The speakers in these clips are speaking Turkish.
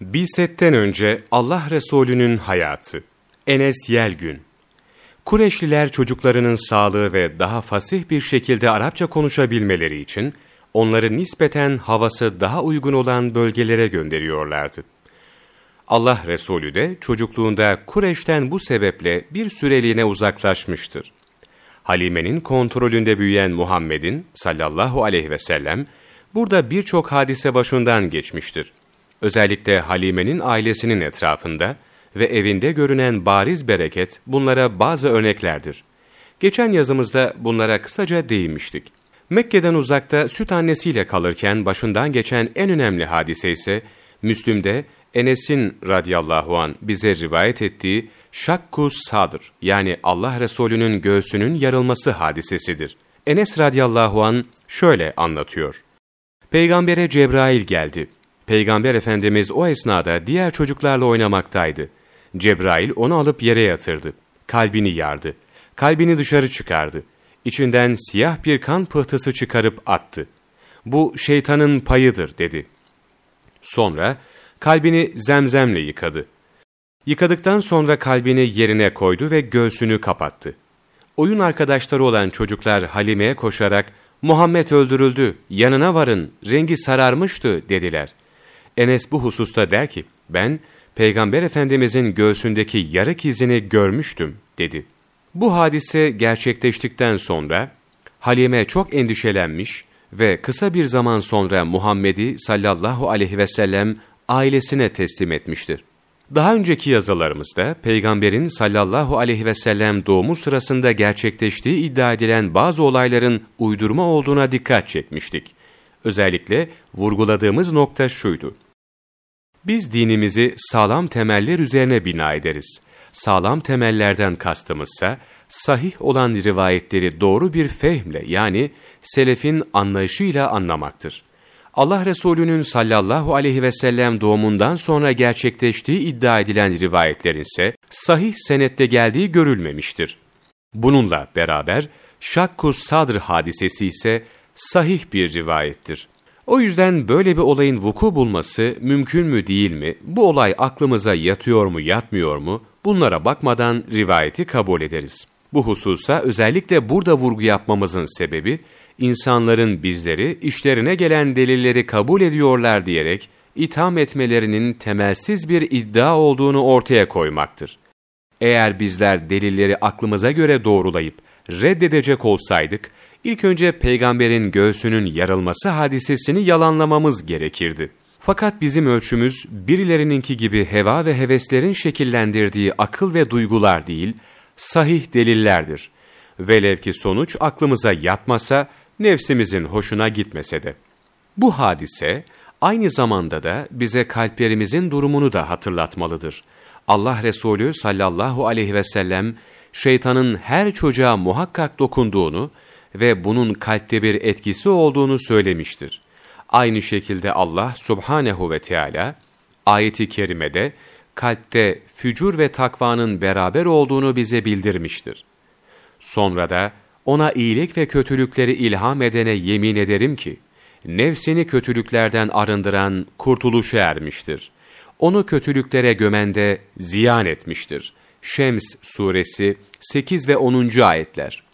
Bisetten önce Allah Resulü'nün hayatı. Enes Yelgün Kureşliler çocuklarının sağlığı ve daha fasih bir şekilde Arapça konuşabilmeleri için onları nispeten havası daha uygun olan bölgelere gönderiyorlardı. Allah Resulü de çocukluğunda Kureş'ten bu sebeple bir süreliğine uzaklaşmıştır. Halime'nin kontrolünde büyüyen Muhammed'in sallallahu aleyhi ve sellem burada birçok hadise başından geçmiştir. Özellikle Halime'nin ailesinin etrafında ve evinde görünen bariz bereket bunlara bazı örneklerdir. Geçen yazımızda bunlara kısaca değinmiştik. Mekke'den uzakta süt annesiyle kalırken başından geçen en önemli hadise ise Müslüm'de Enes'in radıyallahu an bize rivayet ettiği şakkus sadır yani Allah Resulü'nün göğsünün yarılması hadisesidir. Enes radıyallahu an şöyle anlatıyor. Peygambere Cebrail geldi. Peygamber Efendimiz o esnada diğer çocuklarla oynamaktaydı. Cebrail onu alıp yere yatırdı. Kalbini yardı. Kalbini dışarı çıkardı. İçinden siyah bir kan pıhtısı çıkarıp attı. Bu şeytanın payıdır dedi. Sonra kalbini zemzemle yıkadı. Yıkadıktan sonra kalbini yerine koydu ve göğsünü kapattı. Oyun arkadaşları olan çocuklar Halime'ye koşarak Muhammed öldürüldü, yanına varın, rengi sararmıştı dediler. Enes bu hususta der ki, ben Peygamber Efendimizin göğsündeki yarık izini görmüştüm dedi. Bu hadise gerçekleştikten sonra Halime çok endişelenmiş ve kısa bir zaman sonra Muhammed'i sallallahu aleyhi ve sellem ailesine teslim etmiştir. Daha önceki yazılarımızda Peygamberin sallallahu aleyhi ve sellem doğumu sırasında gerçekleştiği iddia edilen bazı olayların uydurma olduğuna dikkat çekmiştik. Özellikle vurguladığımız nokta şuydu. Biz dinimizi sağlam temeller üzerine bina ederiz. Sağlam temellerden kastımızsa, sahih olan rivayetleri doğru bir fehmle yani selefin anlayışıyla anlamaktır. Allah Resulü'nün sallallahu aleyhi ve sellem doğumundan sonra gerçekleştiği iddia edilen rivayetlerin ise sahih senette geldiği görülmemiştir. Bununla beraber Şakkus Sadr hadisesi ise sahih bir rivayettir. O yüzden böyle bir olayın vuku bulması mümkün mü değil mi, bu olay aklımıza yatıyor mu yatmıyor mu, bunlara bakmadan rivayeti kabul ederiz. Bu hususa özellikle burada vurgu yapmamızın sebebi, insanların bizleri işlerine gelen delilleri kabul ediyorlar diyerek itham etmelerinin temelsiz bir iddia olduğunu ortaya koymaktır. Eğer bizler delilleri aklımıza göre doğrulayıp reddedecek olsaydık, ilk önce peygamberin göğsünün yarılması hadisesini yalanlamamız gerekirdi. Fakat bizim ölçümüz birilerininki gibi heva ve heveslerin şekillendirdiği akıl ve duygular değil, sahih delillerdir. Velev ki sonuç aklımıza yatmasa, nefsimizin hoşuna gitmese de. Bu hadise, aynı zamanda da bize kalplerimizin durumunu da hatırlatmalıdır. Allah Resulü sallallahu aleyhi ve sellem, şeytanın her çocuğa muhakkak dokunduğunu ve bunun kalpte bir etkisi olduğunu söylemiştir. Aynı şekilde Allah subhanehu ve Teala ayeti kerimede kalpte fücur ve takvanın beraber olduğunu bize bildirmiştir. Sonra da ona iyilik ve kötülükleri ilham edene yemin ederim ki, nefsini kötülüklerden arındıran kurtuluşa ermiştir. Onu kötülüklere gömende ziyan etmiştir. Şems suresi 8 ve 10. ayetler.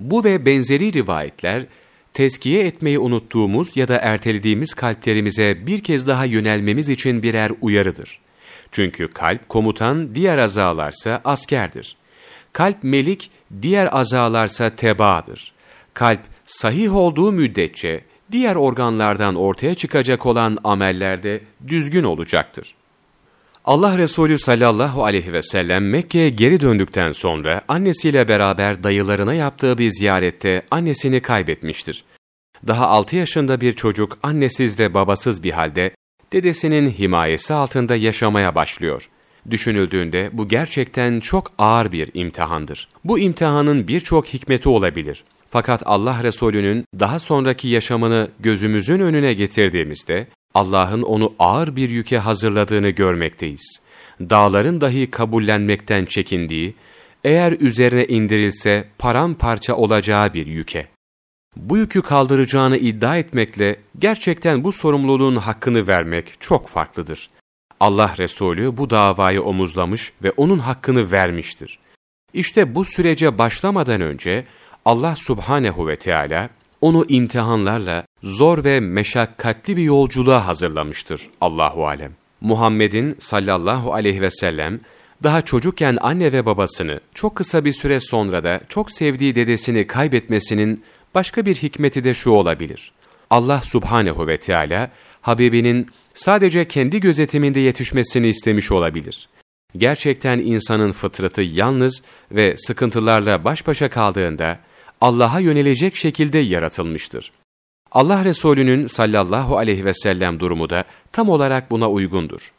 Bu ve benzeri rivayetler, teskiye etmeyi unuttuğumuz ya da ertelediğimiz kalplerimize bir kez daha yönelmemiz için birer uyarıdır. Çünkü kalp komutan, diğer azalarsa askerdir. Kalp melik, diğer azalarsa tebaadır. Kalp sahih olduğu müddetçe diğer organlardan ortaya çıkacak olan amellerde düzgün olacaktır. Allah Resulü sallallahu aleyhi ve sellem Mekke'ye geri döndükten sonra annesiyle beraber dayılarına yaptığı bir ziyarette annesini kaybetmiştir. Daha 6 yaşında bir çocuk annesiz ve babasız bir halde dedesinin himayesi altında yaşamaya başlıyor. Düşünüldüğünde bu gerçekten çok ağır bir imtihandır. Bu imtihanın birçok hikmeti olabilir. Fakat Allah Resulü'nün daha sonraki yaşamını gözümüzün önüne getirdiğimizde Allah'ın onu ağır bir yüke hazırladığını görmekteyiz. Dağların dahi kabullenmekten çekindiği, eğer üzerine indirilse paramparça olacağı bir yüke. Bu yükü kaldıracağını iddia etmekle gerçekten bu sorumluluğun hakkını vermek çok farklıdır. Allah Resulü bu davayı omuzlamış ve onun hakkını vermiştir. İşte bu sürece başlamadan önce Allah Subhanehu ve Teala onu imtihanlarla zor ve meşakkatli bir yolculuğa hazırlamıştır Allahu alem. Muhammed'in sallallahu aleyhi ve sellem daha çocukken anne ve babasını çok kısa bir süre sonra da çok sevdiği dedesini kaybetmesinin başka bir hikmeti de şu olabilir. Allah subhanehu ve Teala Habibinin sadece kendi gözetiminde yetişmesini istemiş olabilir. Gerçekten insanın fıtratı yalnız ve sıkıntılarla baş başa kaldığında Allah'a yönelecek şekilde yaratılmıştır. Allah Resulü'nün sallallahu aleyhi ve sellem durumu da tam olarak buna uygundur.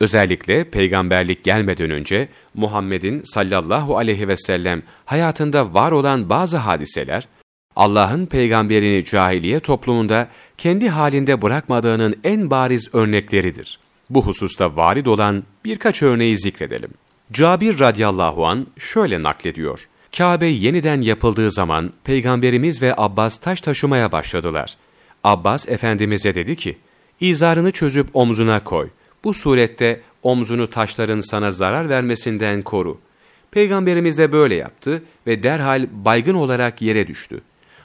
Özellikle peygamberlik gelmeden önce Muhammed'in sallallahu aleyhi ve sellem hayatında var olan bazı hadiseler, Allah'ın peygamberini cahiliye toplumunda kendi halinde bırakmadığının en bariz örnekleridir. Bu hususta varid olan birkaç örneği zikredelim. Cabir radıyallahu an şöyle naklediyor. Kabe yeniden yapıldığı zaman Peygamberimiz ve Abbas taş taşımaya başladılar. Abbas Efendimiz'e dedi ki, İzarını çözüp omzuna koy. Bu surette omzunu taşların sana zarar vermesinden koru. Peygamberimiz de böyle yaptı ve derhal baygın olarak yere düştü.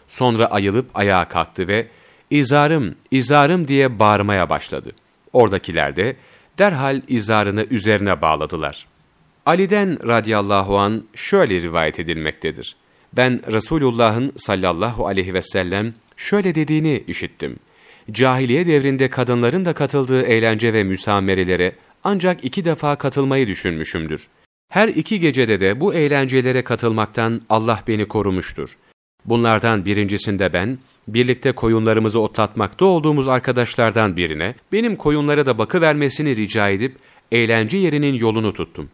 Sonra ayılıp ayağa kalktı ve izarım, izarım diye bağırmaya başladı. Oradakiler de derhal izarını üzerine bağladılar. Ali'den radıyallahu an şöyle rivayet edilmektedir. Ben Resulullah'ın sallallahu aleyhi ve sellem şöyle dediğini işittim. Cahiliye devrinde kadınların da katıldığı eğlence ve müsamerelere ancak iki defa katılmayı düşünmüşümdür. Her iki gecede de bu eğlencelere katılmaktan Allah beni korumuştur. Bunlardan birincisinde ben, birlikte koyunlarımızı otlatmakta olduğumuz arkadaşlardan birine, benim koyunlara da bakı vermesini rica edip, eğlence yerinin yolunu tuttum.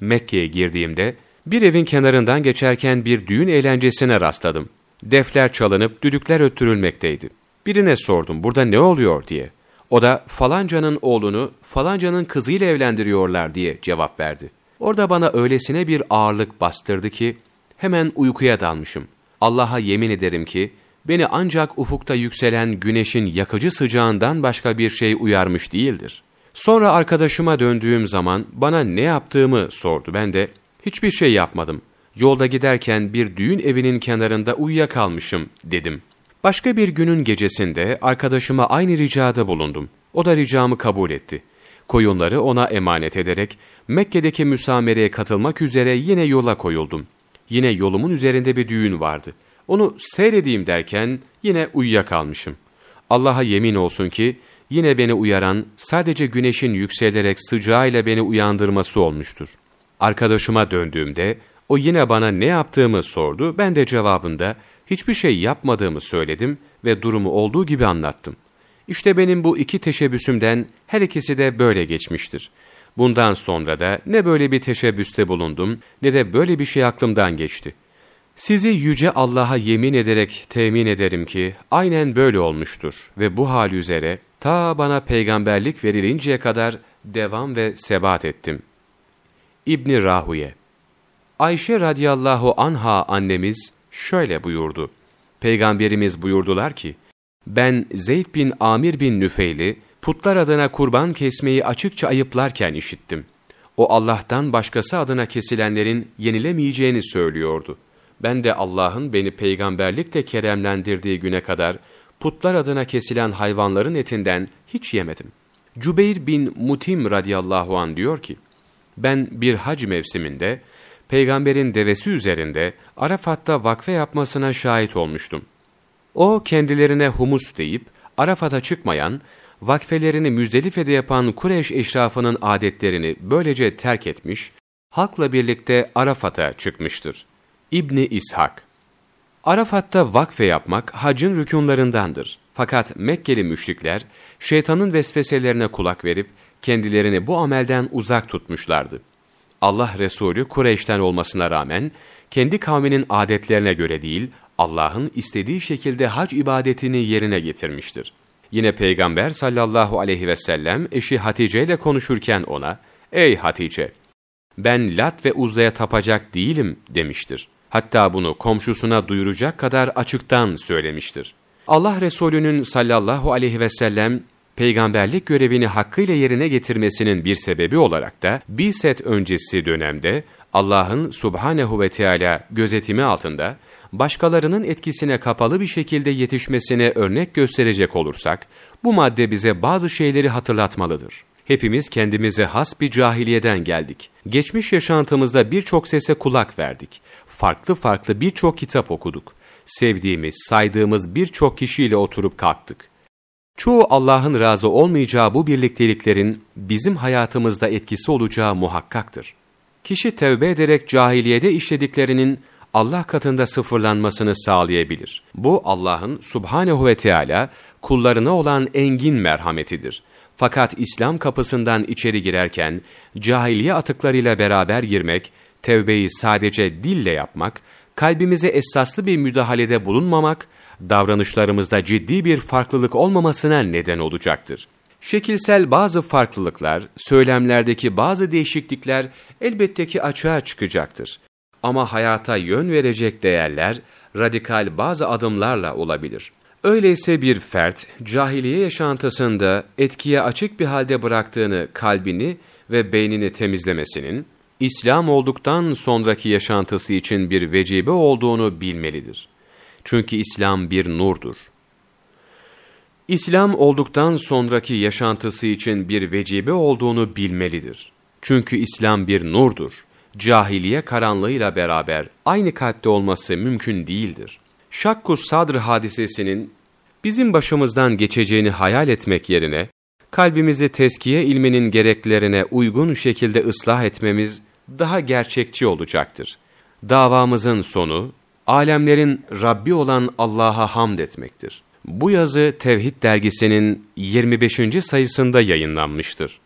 Mekke'ye girdiğimde, bir evin kenarından geçerken bir düğün eğlencesine rastladım. Defler çalınıp düdükler öttürülmekteydi. Birine sordum, burada ne oluyor diye. O da falancanın oğlunu falancanın kızıyla evlendiriyorlar diye cevap verdi. Orada bana öylesine bir ağırlık bastırdı ki, hemen uykuya dalmışım. Allah'a yemin ederim ki, beni ancak ufukta yükselen güneşin yakıcı sıcağından başka bir şey uyarmış değildir. Sonra arkadaşıma döndüğüm zaman bana ne yaptığımı sordu. Ben de hiçbir şey yapmadım. Yolda giderken bir düğün evinin kenarında uyuyakalmışım dedim. Başka bir günün gecesinde arkadaşıma aynı ricada bulundum. O da ricamı kabul etti. Koyunları ona emanet ederek Mekke'deki müsamereye katılmak üzere yine yola koyuldum. Yine yolumun üzerinde bir düğün vardı. Onu seyredeyim derken yine uyuyakalmışım. Allah'a yemin olsun ki yine beni uyaran sadece güneşin yükselerek sıcağıyla beni uyandırması olmuştur. Arkadaşıma döndüğümde o yine bana ne yaptığımı sordu. Ben de cevabında hiçbir şey yapmadığımı söyledim ve durumu olduğu gibi anlattım. İşte benim bu iki teşebbüsümden her ikisi de böyle geçmiştir. Bundan sonra da ne böyle bir teşebbüste bulundum ne de böyle bir şey aklımdan geçti. Sizi yüce Allah'a yemin ederek temin ederim ki aynen böyle olmuştur ve bu hal üzere ta bana peygamberlik verilinceye kadar devam ve sebat ettim. İbni Rahuye Ayşe radıyallahu anha annemiz şöyle buyurdu. Peygamberimiz buyurdular ki, ben Zeyd bin Amir bin Nüfeyl'i putlar adına kurban kesmeyi açıkça ayıplarken işittim. O Allah'tan başkası adına kesilenlerin yenilemeyeceğini söylüyordu. Ben de Allah'ın beni peygamberlikle keremlendirdiği güne kadar putlar adına kesilen hayvanların etinden hiç yemedim. Cübeyr bin Mutim radıyallahu an diyor ki, ben bir hac mevsiminde peygamberin devesi üzerinde Arafat'ta vakfe yapmasına şahit olmuştum. O kendilerine humus deyip Arafat'a çıkmayan, vakfelerini Müzdelife'de yapan Kureyş eşrafının adetlerini böylece terk etmiş, halkla birlikte Arafat'a çıkmıştır. İbni İshak Arafat'ta vakfe yapmak hacın rükunlarındandır. Fakat Mekkeli müşrikler şeytanın vesveselerine kulak verip kendilerini bu amelden uzak tutmuşlardı. Allah Resulü Kureyş'ten olmasına rağmen kendi kavminin adetlerine göre değil, Allah'ın istediği şekilde hac ibadetini yerine getirmiştir. Yine Peygamber sallallahu aleyhi ve sellem eşi Hatice ile konuşurken ona, ''Ey Hatice, ben Lat ve Uzda'ya tapacak değilim.'' demiştir. Hatta bunu komşusuna duyuracak kadar açıktan söylemiştir. Allah Resulü'nün sallallahu aleyhi ve sellem peygamberlik görevini hakkıyla yerine getirmesinin bir sebebi olarak da Bilset öncesi dönemde Allah'ın subhanehu ve Teala gözetimi altında başkalarının etkisine kapalı bir şekilde yetişmesine örnek gösterecek olursak, bu madde bize bazı şeyleri hatırlatmalıdır. Hepimiz kendimize has bir cahiliyeden geldik. Geçmiş yaşantımızda birçok sese kulak verdik. Farklı farklı birçok kitap okuduk. Sevdiğimiz, saydığımız birçok kişiyle oturup kalktık. Çoğu Allah'ın razı olmayacağı bu birlikteliklerin bizim hayatımızda etkisi olacağı muhakkaktır. Kişi tevbe ederek cahiliyede işlediklerinin Allah katında sıfırlanmasını sağlayabilir. Bu Allah'ın subhanehu ve Teala kullarına olan engin merhametidir. Fakat İslam kapısından içeri girerken cahiliye atıklarıyla beraber girmek, tevbeyi sadece dille yapmak, kalbimize esaslı bir müdahalede bulunmamak, davranışlarımızda ciddi bir farklılık olmamasına neden olacaktır. Şekilsel bazı farklılıklar, söylemlerdeki bazı değişiklikler elbette ki açığa çıkacaktır. Ama hayata yön verecek değerler, radikal bazı adımlarla olabilir. Öyleyse bir fert, cahiliye yaşantısında etkiye açık bir halde bıraktığını kalbini ve beynini temizlemesinin, İslam olduktan sonraki yaşantısı için bir vecibe olduğunu bilmelidir. Çünkü İslam bir nurdur. İslam olduktan sonraki yaşantısı için bir vecibe olduğunu bilmelidir. Çünkü İslam bir nurdur. Cahiliye karanlığıyla beraber aynı kalpte olması mümkün değildir. Şakkus Sadr hadisesinin bizim başımızdan geçeceğini hayal etmek yerine, kalbimizi teskiye ilminin gereklerine uygun şekilde ıslah etmemiz daha gerçekçi olacaktır. Davamızın sonu, alemlerin Rabbi olan Allah'a hamd etmektir. Bu yazı Tevhid dergisinin 25. sayısında yayınlanmıştır.